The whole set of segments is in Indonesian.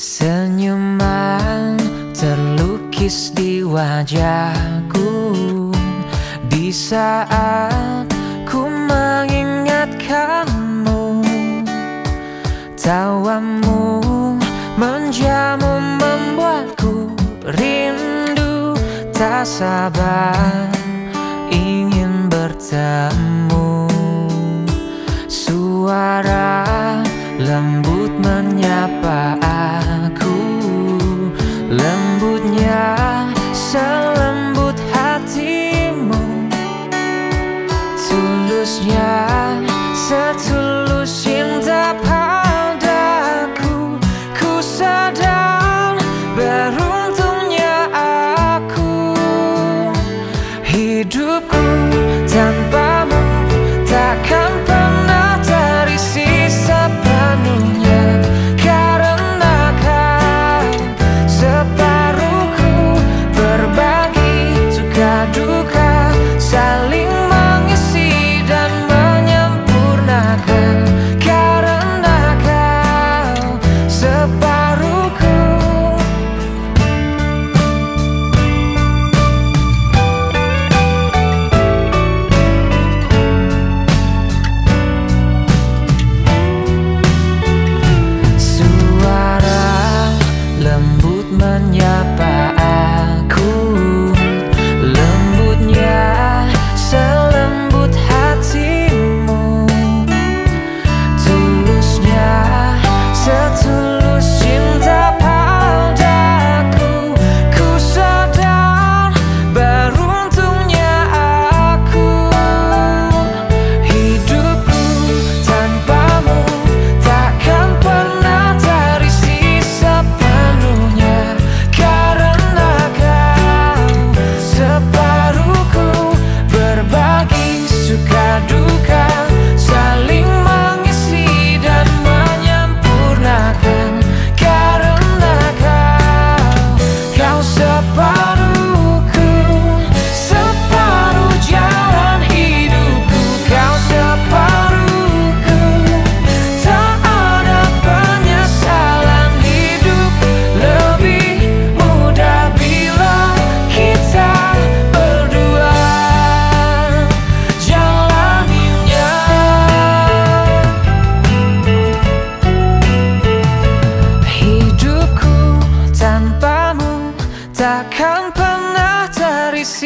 Senyuman terlukis di wajahku. Di saat ku mengingatkanmu Tawamu menjamu membuatku rindu. Tak sabar ingin bertemu. Suara seharusnya setulus cinta padaku Ku sadar beruntungnya aku. Hidupku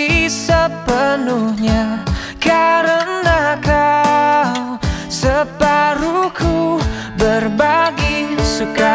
diri sepenuhnya Karena kau separuhku berbagi suka